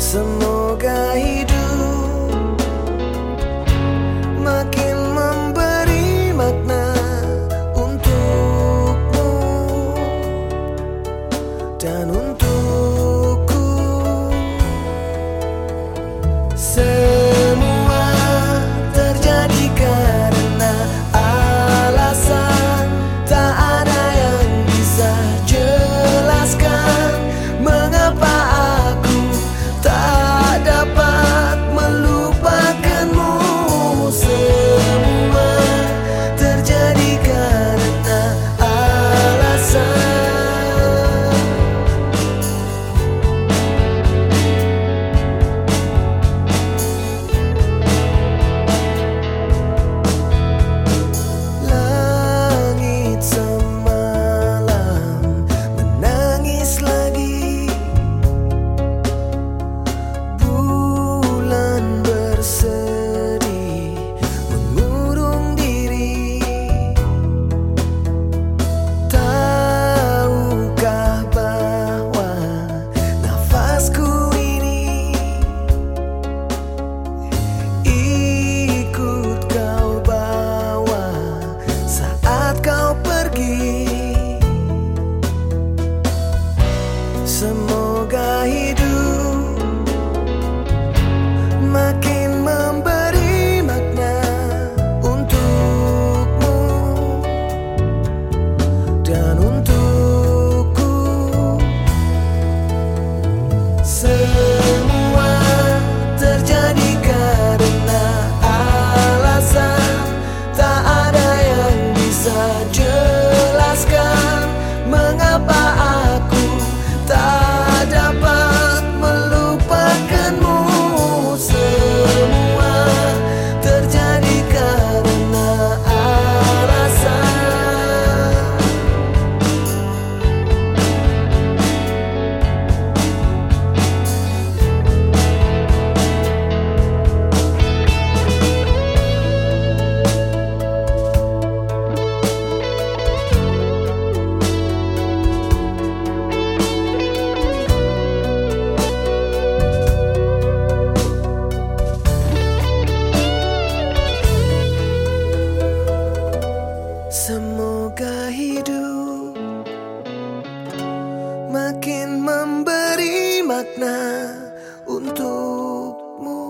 some more. Semoga hidup makin memberi makna untukmu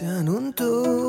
dan untuk